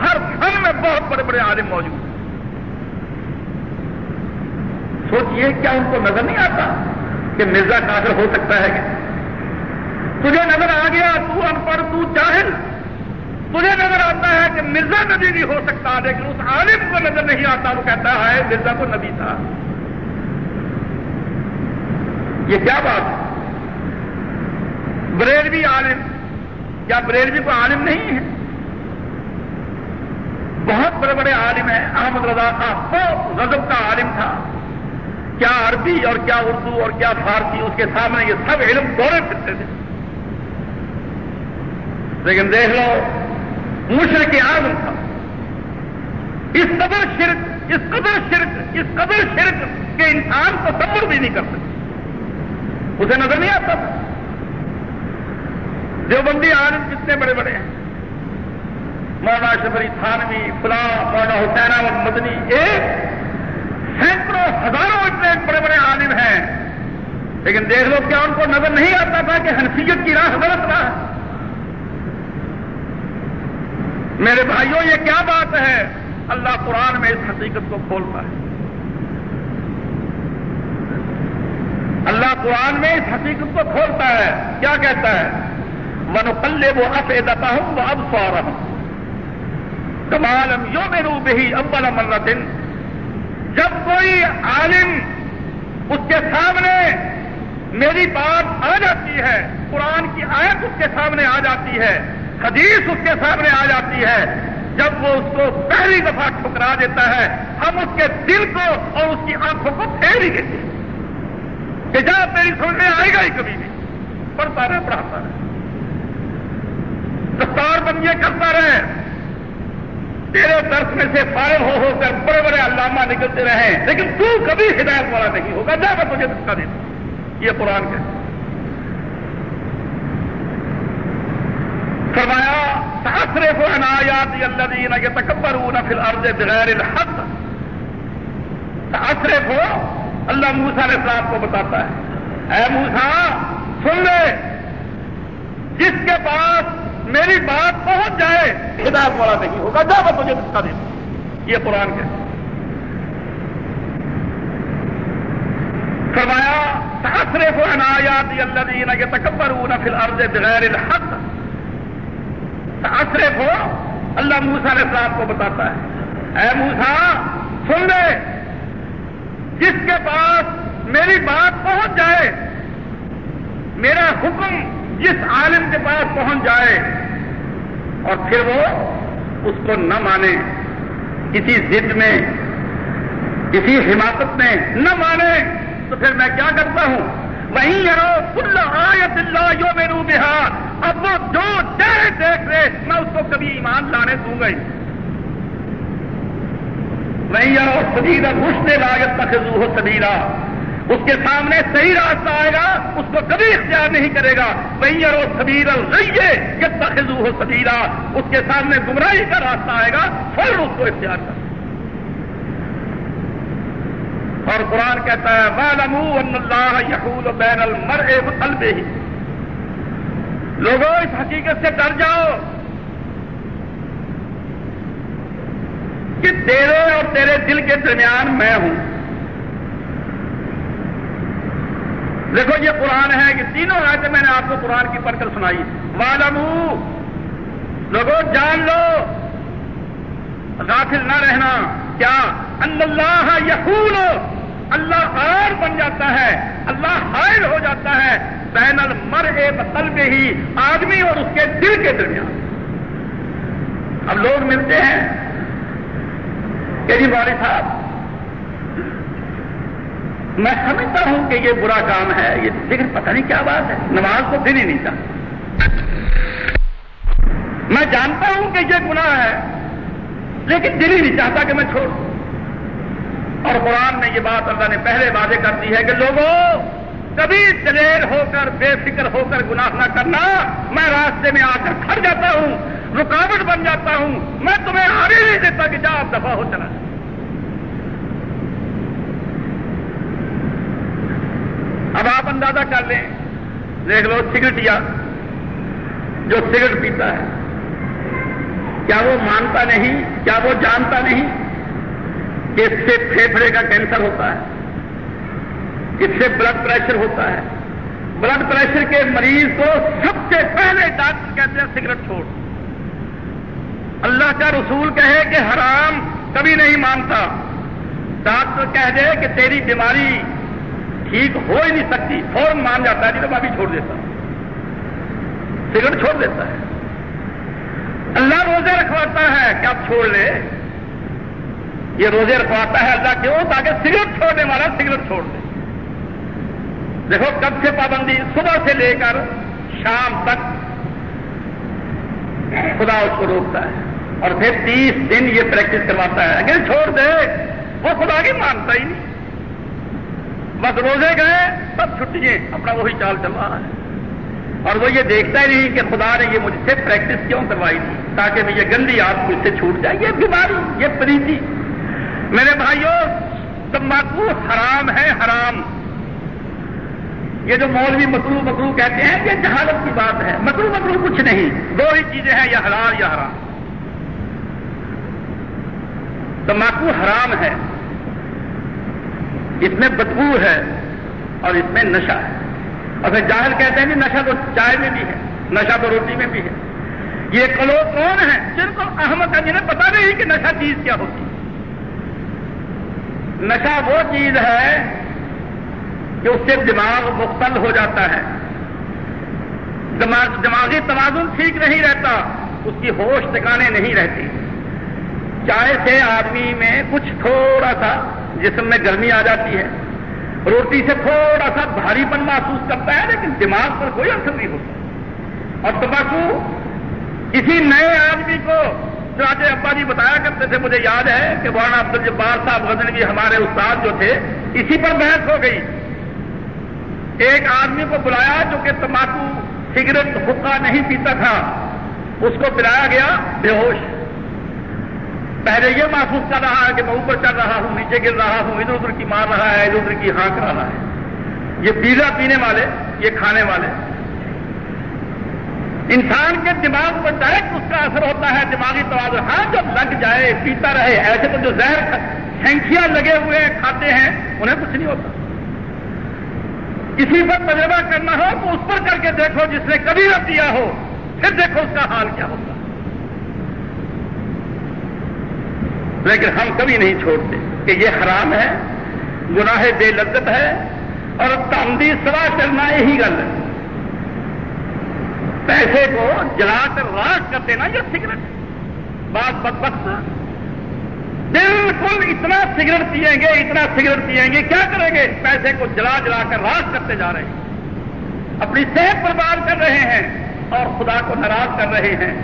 ہر فن میں بہت بڑے بڑے عالم موجود ہیں۔ سوچئے کیا ان کو نظر نہیں آتا کہ مرزا کافر ہو سکتا ہے کیا؟ تجھے نظر آ گیا، تو ان پڑھ تو جاہل۔ تجھے نظر آتا ہے کہ مرزا نبی نہیں ہو سکتا، لیکن اس عالم کو نظر نہیں آتا، وہ کہتا ہے مرزا کو نبی تھا۔ یہ کیا بات ہے؟ بریلوی عالم کیا بریلوی کو عالم نہیں ہے؟ بہت بڑے بڑے عالم ہیں، احمد رضا کا بہت غضب کا عالم تھا۔ کیا عربی اور کیا اردو اور کیا فارسی، اس کے سامنے یہ سب علم دورے پھرتے تھے۔ لیکن دیکھ لو، مشرق آزم تھا۔ اس قدر شرک، اس قدر شرک، اس قدر شرک کہ انسان کو تبر بھی نہیں کر سکتے اسے نظر نہیں آتا۔ تھا دیوبندی عالم کتنے بڑے بڑے ہیں؟ مولانا شبری تھانوی، فلاں مولانا حسین احمد مدنی، ایک سینکڑوں ہزاروں اتنے بڑے بڑے عالم ہیں۔ لیکن دیکھ لو کیا ان کو نظر نہیں آتا تھا کہ حنفیت کی راہ غلط راہ میرے بھائیوں، یہ کیا بات ہے؟ اللہ قرآن میں اس حقیقت کو کھولتا ہے۔ اللہ قرآن میں اس حقیقت کو کھولتا ہے۔ کیا کہتا ہے؟ من پلے وہ اب ہوں وہ اب سو رہا ہوں کمالم یو میں رو بہی ابل مرتن جب کوئی عالم، اس کے سامنے میری بات آ جاتی ہے، قرآن کی آیت اس کے سامنے آ جاتی ہے، حدیث اس کے سامنے آ جاتی ہے۔ جب وہ اس کو پہلی دفعہ ٹھکرا دیتا ہے، ہم اس کے دل کو اور اس کی آنکھوں کو پھیر ہی دیتے ہیں۔ کہ جب میری سمجھ میں آئے گا ہی کبھی بھی۔ پڑھتا رہے پڑھاتا رہے دستار بندیاں کرتا رہے۔ تیرے درس میں سے فارغ ہو ہو کر بڑے بڑے علامہ نکلتے رہے۔ لیکن تو کبھی ہدایت والا نہیں ہوگا۔ جا میں تجھے دکھا دیتا یہ قرآن کا فرمایا تعصرف عن آیات الذین یتکبرون فی الارض بغیر الحق۔ تعصرف ہو اللہ موسا علیہ السلام کو بتاتا ہے۔ اے موسا سن لے۔ جس کے پاس میری بات پہنچ جائے، ہدایت والا نہیں ہوگا، جا میں تجھے دکھا دے یہ قرآن کے فرمایا تاثرف عنایات الذین یتکبرون فی الارض بغیر الحق۔ تاثرف ہو اللہ موسا علیہ السلام کو بتاتا ہے۔ اے موسا سن لے۔ جس کے پاس میری بات پہنچ جائے، میرا حکم جس عالم کے پاس پہنچ جائے اور پھر وہ اس کو نہ مانے۔ کسی ضد میں کسی حماقت میں نہ مانے۔ تو پھر میں کیا کرتا ہوں؟ وہیں یارو کل آیت اللہ جو میرو بہار اب وہ جو چہرے دیکھ رہے، میں اس کو کبھی ایمان لانے دوں گا وہیں یارو سبیلا گھسنے لایت تک ہو سبیلا۔ اس کے سامنے صحیح راستہ آئے گا، اس کو کبھی اختیار نہیں کرے گا۔ وہیں یارو سبیر رہیے جب تک ہو سبیلا۔ اس کے سامنے گمراہی کا راستہ آئے گا پھر اس کو اختیار کر۔ اور قرآن کہتا ہے بالم اللہ یقول بین المر قلب ہی لوگوں اس حقیقت سے ڈر جاؤ کہ تیرے اور تیرے دل کے درمیان میں ہوں۔ دیکھو، یہ قرآن ہے کہ تینوں آیتیں میں نے آپ کو قرآن کی پڑھ کر سنائی۔ والم لوگوں جان لو۔ غافل نہ رہنا۔ کیا؟ اللہ یقول اللہ ہار بن جاتا ہے۔ اللہ حائل ہو جاتا ہے۔ بین المر مطلب ہی آدمی اور اس کے دل کے درمیان۔ اب لوگ ملتے ہیں۔ کہ جی والد صاحب میں سمجھتا ہوں کہ یہ برا کام ہے یہ، لیکن پتہ نہیں کیا بات ہے، نماز کو دل ہی نہیں چاہتا میں جانتا ہوں کہ یہ گناہ ہے، لیکن دل ہی نہیں چاہتا کہ میں چھوڑوں۔ اور قرآن میں یہ بات اللہ نے پہلے واضح کر دی ہے کہ لوگوں، کبھی دلیر ہو کر، بے فکر ہو کر گناہ نہ کرنا، میں راستے میں آ کر کھڑ جاتا ہوں، رکاوٹ بن جاتا ہوں، میں تمہیں آنے نہیں دیتا کہ جا، آپ دفاع ہو چلا اب آپ اندازہ کر لیں۔ دیکھ لو سگریٹ یا جو سگریٹ پیتا ہے۔ کیا وہ مانتا نہیں؟ کیا وہ جانتا نہیں کہ اس سے پھیپھڑے کا کینسر ہوتا ہے؟ اس سے بلڈ پریشر ہوتا ہے۔ بلڈ پریشر کے مریض کو سب سے پہلے ڈاکٹر کہتے ہیں، سگریٹ چھوڑ۔ اللہ کا رسول کہے کہ حرام کبھی نہیں مانتا۔ ڈاکٹر کہہ دے کہ تیری بیماری ٹھیک ہو ہی نہیں سکتی۔ فوراً مان جاتا ہے جی تو میں بھی چھوڑ دیتا ہوں۔ سگریٹ چھوڑ دیتا ہے۔ اللہ روزے رکھواتا ہے کہ آپ چھوڑ لے۔ یہ روزے رکھواتا ہے اللہ کیوں؟ تاکہ سگریٹ چھوڑنے والا سگریٹ چھوڑ دے۔ دیکھو، کب سے پابندی؟ صبح سے لے کر شام تک خدا اس کو روکتا ہے۔ اور پھر تیس دن یہ پریکٹس کرواتا ہے۔ اگر چھوڑ دے، وہ خدا کی مانتا ہی نہیں۔ بس روزے گئے سب چھٹیے اپنا وہی چال چل رہا ہے۔ اور وہ یہ دیکھتا ہی نہیں کہ خدا نے یہ مجھ سے پریکٹس کیوں کروائی تھی، تاکہ میں یہ گندی آپ مجھ سے چھوٹ جائے۔ یہ بیماری، یہ پریتی۔ میرے بھائیوں تمباکو حرام ہے، حرام۔ یہ جو مولوی مکرو مکرو کہتے ہیں، یہ جہالت کی بات ہے۔ مکرو مکرو کچھ نہیں، دو ہی چیزیں ہیں، یا حلال یا حرام۔ تمباکو حرام ہے۔ اس میں بدبو ہے اور اس میں نشہ ہے۔ اور پھر جاہل کہتے ہیں کہ نشہ تو چائے میں بھی ہے، نشہ تو روٹی میں بھی ہے۔ یہ کلو کون ہے جن کو احمد ہے جنہیں پتا نہیں کہ نشہ چیز کیا ہوتی۔ ہے نشہ وہ چیز ہے کہ اس سے دماغ مختل ہو جاتا ہے۔ دماغ دماغی توازن ٹھیک نہیں رہتا، اس کی ہوش ٹکانے نہیں رہتی۔ چائے سے آدمی میں کچھ تھوڑا سا جسم میں گرمی آ جاتی ہے۔ روٹی سے تھوڑا سا بھاری پن محسوس کرتا ہے، لیکن دماغ پر کوئی اثر نہیں ہوتا۔ اور تمباکو کسی نئے آدمی کو چنانچہ ابا جی بتایا کرتے تھے، مجھے یاد ہے کہ مولانا عبد الجبار صاحب غزنوی ہمارے استاد جو تھے، اسی پر بحث ہو گئی۔ ایک آدمی کو بلایا جو کہ تمباکو سگریٹ حقہ نہیں پیتا تھا، اس کو پلایا گیا بے ہوش۔ پہلے یہ محسوس کر رہا ہے کہ میں اوپر چڑھ رہا ہوں، نیچے گر رہا ہوں، ادھر ادھر کی مار رہا ہے، ادھر ادھر کی ہانک رہا ہے۔ یہ پیزا پینے والے، یہ کھانے والے۔ انسان کے دماغ پر ڈائریکٹ اس کا اثر ہوتا ہے، دماغی توازن۔ ہاں جب لگ جائے، پیتا رہے، ایسے تو جو زہر سینکیاں لگے ہوئے کھاتے ہیں، انہیں کچھ نہیں ہوتا۔ کسی پر تجربہ کرنا ہو تو اس پر کر کے دیکھو، جس نے کبھی نہ پیا ہو، پھر دیکھو اس کا حال کیا ہوتا لیکن ہم کبھی نہیں چھوڑتے کہ یہ حرام ہے، گناہ بے لذت ہے اور تاندی سوا کرنا یہی گل ہے۔ پیسے کو جلا کر راک کر دینا یہ سگریٹ بات بد وقت بالکل اتنا سگریٹ پیئیں گے، اتنا سگریٹ پیئیں گے، کیا کریں گے؟ پیسے کو جلا جلا کر راک کرتے جا رہے ہیں۔ اپنی صحت برباد کر رہے ہیں اور خدا کو ناراض کر رہے ہیں۔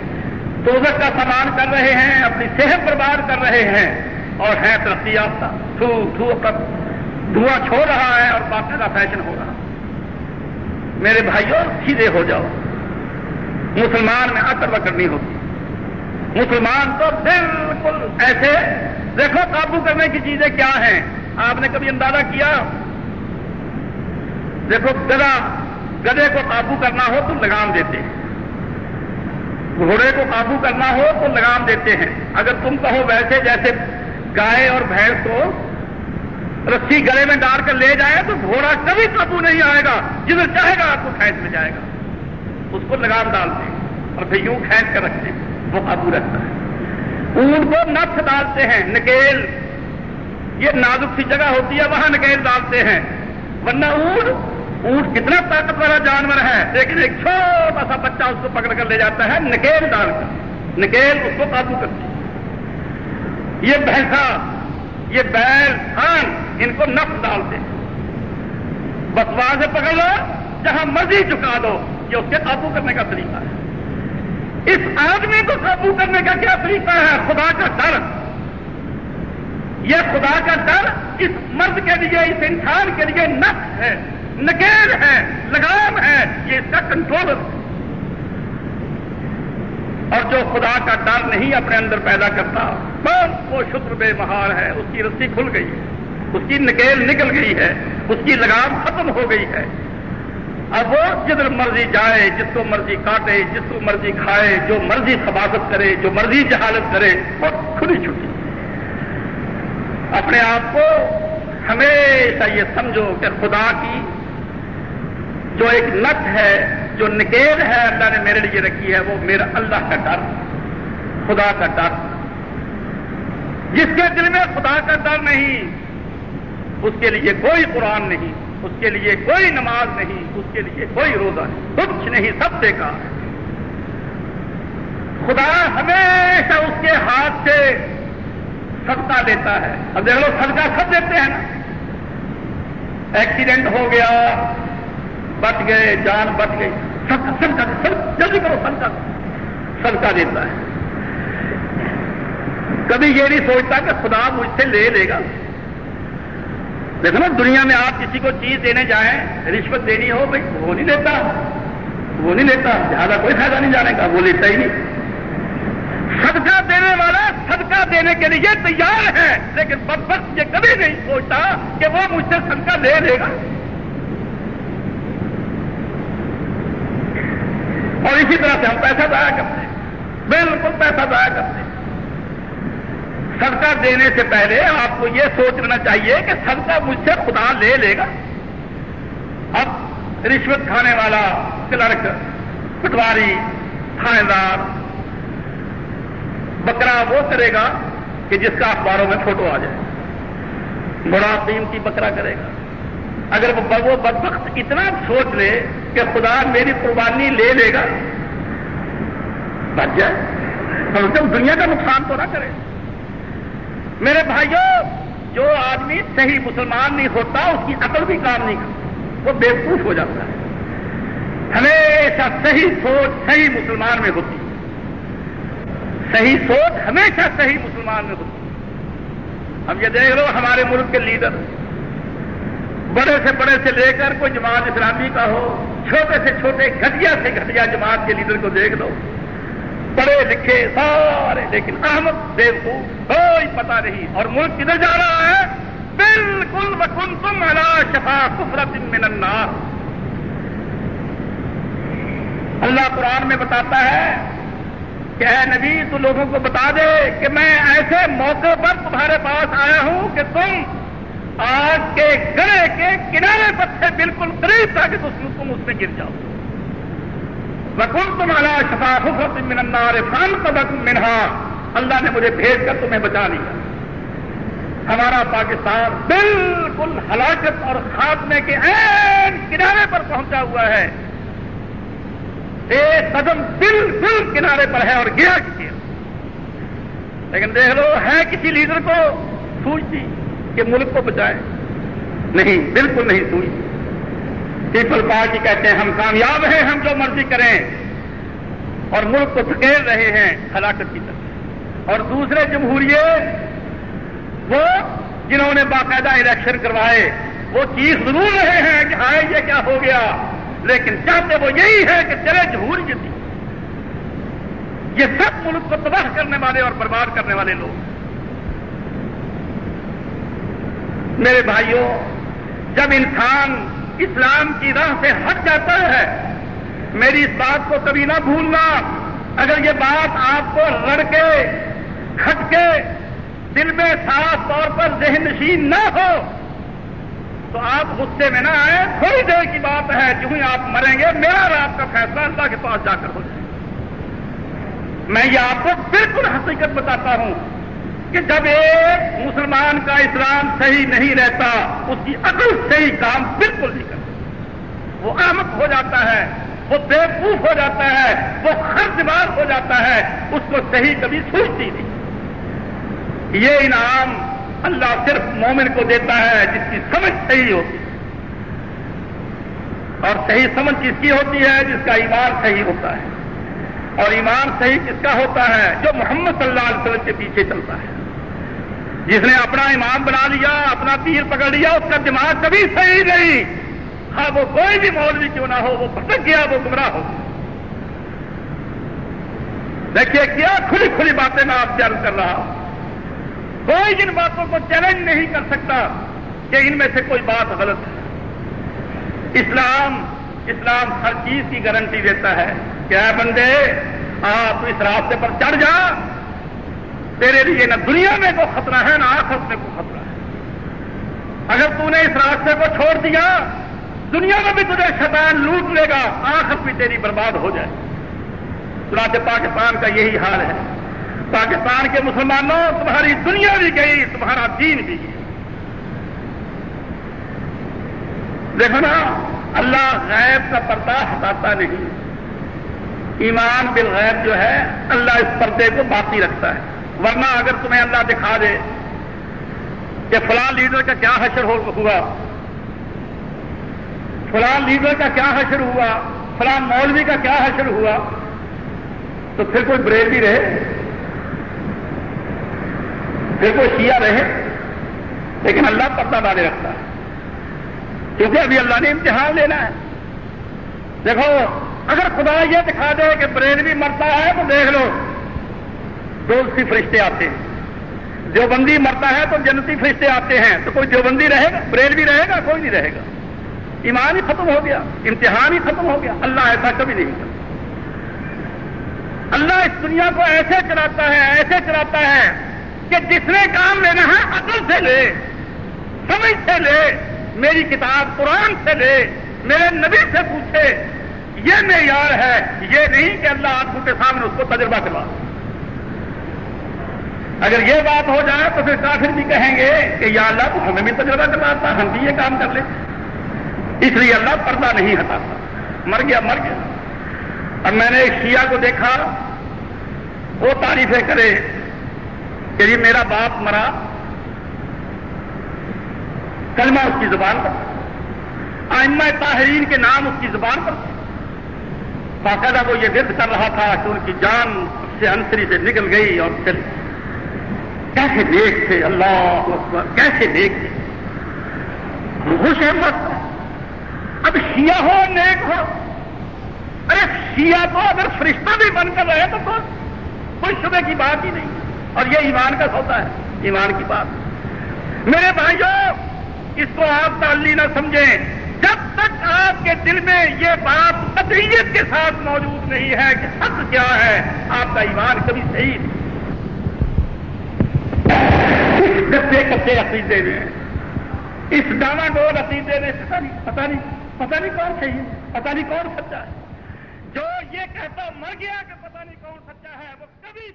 توزت کا سامان کر رہے ہیں، اپنی صحت برباد کر رہے ہیں۔ اور ہیں ترقی یافتہ۔ تھو تھو دھواں چھوڑ رہا ہے اور باقاعدہ فیشن ہو رہا میرے بھائیوں، سیدھے ہو جاؤ۔ مسلمان میں اکڑ بکڑ نہیں ہوتی۔ مسلمان تو بالکل ایسے، دیکھو، قابو کرنے کی چیزیں کیا ہیں۔ آپ نے کبھی اندازہ کیا؟ دیکھو گدا گدے کو قابو کرنا ہو تو لگام دیتے ہیں۔ گھوڑے کو قابو کرنا ہو تو لگام دیتے ہیں۔ اگر تم کہو ویسے جیسے گائے اور بھینس کو رسی گلے میں ڈال کر لے جائے تو گھوڑا کبھی قابو نہیں آئے گا۔ جدھر چاہے گا آپ کو کھینچ میں جائے گا۔ اس کو لگام ڈالتے ہیں اور پھر یوں کھینچ کر رکھتے ہیں۔ وہ قابو رکھتا ہے۔ اونٹ کو نفس ڈالتے ہیں۔ نکیل۔ یہ نازک سی جگہ ہوتی ہے، وہاں نکیل ڈالتے ہیں۔ ورنہ اونٹ اونٹ کتنا طاقت والا جانور ہے، لیکن ایک چھوٹا سا بچہ اس کو پکڑ کر لے جاتا ہے، نکیل ڈال کر۔ نکیل اس کو قابو کرتی یہ بھینسا یہ بیل خان ان کو نفس ڈالتے بس وہاں سے پکڑ لو، جہاں مرضی چکا دو، یہ اس کے قابو کرنے کا طریقہ ہے۔ اس آدمی کو قابو کرنے کا کیا طریقہ ہے؟ خدا کا ڈر۔ یہ خدا کا ڈر اس مرد کے لیے، اس انسان کے لیے نفس ہے۔ نکیل ہے، لگام ہے، یہ اس کا کنٹرولر اور جو خدا کا ڈر نہیں اپنے اندر پیدا کرتا، بس وہ شکر بے مہار ہے، اس کی رسی کھل گئی ہے، اس کی نکیل نکل گئی ہے، اس کی لگام ختم ہو گئی ہے۔ اب وہ جدھر مرضی جائے، جس کو مرضی کاٹے، جس کو مرضی کھائے، جو مرضی خباست کرے، جو مرضی جہالت کرے، وہ کھلی چھٹی۔ اپنے آپ کو ہمیشہ یہ سمجھو کہ خدا کی جو ایک نت ہے، جو نکیل ہے، اللہ نے میرے لیے رکھی ہے، وہ میرا اللہ کا ڈر، خدا کا ڈر۔ جس کے دل میں خدا کا ڈر نہیں، اس کے لیے کوئی قرآن نہیں، اس کے لیے کوئی نماز نہیں، اس کے لیے کوئی روزہ نہیں، کچھ نہیں، سب بیکار ہے۔ خدا ہمیشہ اس کے ہاتھ سے صدقہ دیتا ہے۔ اب دیکھ لو، صدقہ سب دیتے ہیں نا۔ ایکسیڈنٹ ہو گیا بچ گئے، جان بچ گئی۔ سب سب کا سب جلدی کرو، سب کا سب کا دیتا ہے۔ کبھی یہ نہیں سوچتا کہ خدا مجھ سے لے لے گا۔ دیکھو نا، دنیا میں آپ کسی کو چیز دینے جائیں، رشوت دینی ہو، بھائی وہ نہیں لیتا۔ وہ نہیں لیتا۔ زیادہ کوئی فائدہ نہیں جانے کا، وہ لیتا ہی نہیں۔ صدقہ دینے والا صدقہ دینے کے لیے تیار ہے، لیکن بد وقت یہ کبھی نہیں سوچتا کہ وہ مجھ سے صدقہ لے لے گا۔ اور اسی طرح سے ہم پیسہ ضائع کرتے ہیں۔ بالکل پیسہ ضائع کرتے ہیں۔ صدقہ دینے سے پہلے آپ کو یہ سوچ لینا چاہیے کہ صدقہ مجھ سے خدا لے لے گا۔ اب رشوت کھانے والا، کلرک، پٹواری تھانے دار بکرا وہ کرے گا کہ جس کا اخباروں میں فوٹو آ جائے۔ بڑا قیمتی بکرا کرے گا۔ اگر وہ بدبخت اتنا سوچ لے کہ خدا میری قربانی لے لے گا، بچ جائے۔ تو دنیا کا نقصان تو نہ کرے۔ میرے بھائیوں جو آدمی صحیح مسلمان نہیں ہوتا، اس کی عقل بھی کام نہیں کرتا، وہ بےوقوف ہو جاتا ہے۔ ہمیشہ صحیح سوچ صحیح مسلمان میں ہوتی۔ صحیح سوچ ہمیشہ صحیح مسلمان میں ہوتی۔ اب یہ دیکھ لو ہمارے ملک کے لیڈر بڑے سے بڑے سے لے کر کوئی جماعت اسلامی کا ہو، چھوٹے سے چھوٹے، گھٹیا سے گھٹیا جماعت کے لیڈر کو دیکھ لو۔ پڑھے لکھے سارے، لیکن احمد بیوقوف کوئی پتا نہیں۔ اور ملک کدھر جا رہا ہے؟ بالکل بکن تم الا شفا کفرت من النار۔ اللہ قرآن میں بتاتا ہے کہ اے نبی، تو لوگوں کو بتا دے کہ میں ایسے موقع پر تمہارے پاس آیا ہوں کہ تم آگ کے گڑے کے کنارے پر سے بالکل قریب تھا تم اس میں گر جاؤ۔ وکن تم اللہ شفا حفرت من النار فن منہا اللہ نے مجھے بھیج کر تمہیں بچا لیا۔ ہمارا پاکستان بالکل ہلاکت اور خاتمے کے این کنارے پر پہنچا ہوا ہے۔ ایک قدم بالکل کنارے پر ہے اور گیا کسی لیکن دیکھ لو، ہے کسی لیڈر کو؟ سوچتی جی۔ کہ ملک کو بچائے۔ نہیں، بالکل نہیں سوچتی پیپل پارٹی کہتے ہیں، ہم کامیاب ہیں، ہم جو مرضی کریں۔ اور ملک کو دھکیل رہے ہیں ہلاکت کی طرف۔ اور دوسرے جمہوریے، وہ جنہوں نے باقاعدہ الیکشن کروائے، وہ چیز ضرور رہے ہیں کہ ہائے، یہ کیا ہو گیا؟ لیکن چاہتے وہ یہی ہے کہ چلے جمہوریت یہ سب ملک کو تباہ کرنے والے اور برباد کرنے والے لوگ۔ میرے بھائیوں، جب انسان اسلام کی راہ سے ہٹ جاتا ہے، میری اس بات کو کبھی نہ بھولنا۔ اگر یہ بات آپ کو رڑ کے کھٹ کے دل میں صاف طور پر ذہن نشین نہ ہو، تو آپ غصے میں نہ آئے تھوڑی دیر کی بات ہے، جو ہی آپ مریں گے، میرا اور آپ کا فیصلہ اللہ کے پاس جا کر ہو جائے۔ میں یہ آپ کو بالکل حقیقت بتاتا ہوں۔ کہ جب ایک مسلمان کا اسلام صحیح نہیں رہتا، اس کی عقل صحیح کام بالکل نہیں کرتا۔ وہ آمد ہو جاتا ہے، وہ بےقوف ہو جاتا ہے، وہ خرچ بار ہو جاتا ہے، اس کو صحیح کبھی سوچتی نہیں۔ یہ انعام اللہ صرف مومن کو دیتا ہے، جس کی سمجھ صحیح ہوتی ہے۔ اور صحیح سمجھ کس کی ہوتی ہے؟ جس کا ایمان صحیح ہوتا ہے۔ اور ایمان صحیح کس کا ہوتا ہے؟ جو محمد صلی اللہ علیہ وسلم کے پیچھے چلتا ہے۔ جس نے اپنا امام بنا لیا، اپنا تیر پکڑ لیا، اس کا دماغ کبھی صحیح نہیں۔ ہاں وہ کوئی بھی مولوی کیوں نہ ہو، وہ پھٹک گیا، وہ گمراہ ہو دیکھیے، کیا کھلی کھلی باتیں میں آپ سے عرض کر رہا ہوں۔ کوئی جن باتوں کو چیلنج نہیں کر سکتا کہ ان میں سے کوئی بات غلط ہے۔ اسلام اسلام ہر چیز کی گارنٹی دیتا ہے کیا بندے، آپ اس راستے پر چڑھ جا، تیرے لیے نہ دنیا میں کوئی خطرہ ہے، نہ آخرت میں کوئی خطرہ ہے۔ اگر تو نے اس راستے کو چھوڑ دیا، دنیا میں بھی تجھے شیطان لوٹ لے گا آخر بھی تیری برباد ہو جائے۔ چنانچہ پاکستان کا یہی حال ہے۔ پاکستان کے مسلمانوں، تمہاری دنیا بھی گئی، تمہارا دین بھی گیا۔ دیکھو نا اللہ غیب کا پردہ ہٹاتا نہیں۔ ایمان بالغیب جو ہے، اللہ اس پردے کو باقی رکھتا ہے۔ ورنہ اگر تمہیں اللہ دکھا دے کہ فلاں لیڈر کا کیا حشر ہوا، فلاں لیڈر کا کیا حشر ہوا، فلاں مولوی کا کیا حشر ہوا، تو پھر کوئی بریل بھی رہے؟ پھر کوئی شیعہ رہے؟ لیکن اللہ پردہ ڈالے رکھتا ہے۔ کیونکہ ابھی اللہ نے امتحان لینا ہے۔ دیکھو، اگر خدا یہ دکھا دے کہ برین بھی مرتا ہے تو دیکھ لو، دوستی فرشتے آتے ہیں۔ دیوبندی مرتا ہے تو جنتی فرشتے آتے ہیں۔ تو کوئی دیوبندی رہے گا؟ بریل بھی رہے گا؟ کوئی نہیں رہے گا۔ ایمان ہی ختم ہو گیا، امتحان ہی ختم ہو گیا۔ اللہ ایسا کبھی نہیں کرتا اللہ اس دنیا کو ایسے چلاتا ہے، ایسے چلاتا ہے کہ جس نے کام لینا ہے، عقل سے لے، سمجھ سے لے۔ میری کتاب قرآن سے لے، میرے نبی سے پوچھے، یہ معیار ہے، یہ نہیں کہ اللہ آنکھوں کے سامنے اس کو تجربہ کروا اگر یہ بات ہو جائے تو پھر کافر بھی کہیں گے کہ یا اللہ تو ہمیں بھی تجربہ کرواتا ہم بھی یہ کام کر لیں۔ اس لیے اللہ پردہ نہیں ہٹاتا مر گیا مر گیا۔ اب میں نے ایک شیعہ کو دیکھا، وہ تعریفیں کرے کہ یہ میرا باپ مرا۔ کلمہ اس کی زبان پر۔ آئمہ تاہرین کے نام اس کی زبان پر۔ باقاعدہ وہ یہ ورد کر رہا تھا کہ ان کی جان سے انسری سے نکل گئی اور چل کیسے دیکھ تھے، اللہ کیسے دیکھ تھے۔ خوش احمد اب شیعہ ہو، نیک ہو۔ ارے شیعہ تو اگر فرشتہ بھی بن کر رہے تو کوئی شبے کی بات ہی نہیں۔ اور یہ ایمان کا سودا ہے، ایمان کی بات۔ میرے بھائیوں اس کو آپ تعلی نہ سمجھیں۔ جب تک آپ کے دل میں یہ بات قطعیت کے ساتھ موجود نہیں ہے کہ حق کیا ہے، آپ کا ایمان کبھی صحیح نہیں۔ اس گدے کچے عقیدے میں، اس دانا ڈول عقیدے میں پتا نہیں پتا نہیں پتا نہیں کون صحیح ہے پتا نہیں کون سچا ہے۔ جو یہ کہتا مر گیا کہ پتا نہیں کون سچا ہے، وہ کبھی